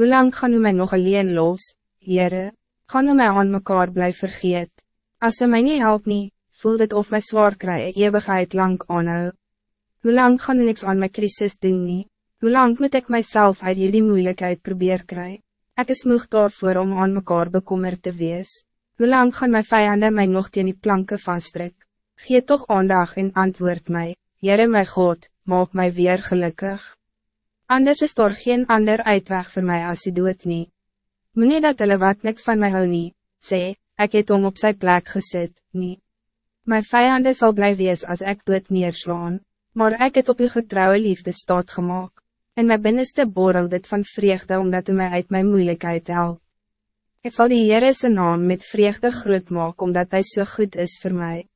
Hoe lang gaan u mij nog alleen los, Heere? Gaan u mij aan mekaar blijven vergeet? Als u mij niet helpt nie, voel dit of my zwaar krijg eeuwigheid lang aanhou. Hoe lang gaan u niks aan mijn crisis doen nie? Hoe lang moet ik mijzelf uit jullie moeilijkheid probeer krijgen? Ik is moeg daarvoor om aan mekaar bekommerd te wees. Hoe lang gaan mijn vijanden mij nog teen die planken vasttrek? Gee toch aandag en antwoord mij, Jere my God, maak mij weer gelukkig. Anders is er geen ander uitweg voor mij als je doet niet. Meneer dat hulle wat niks van mij hou nie, sê, ek het om op zijn plek gezet, nie. My vijanden zal blijven wees als ik doet neerslaan, maar ik het op uw getrouwe liefde staat gemaakt. En mijn binnenste borrel dit van vreugde omdat u mij uit mijn moeilijkheid helpt. Ik zal die Heere zijn naam met vreugde groot maken omdat hij zo so goed is voor mij.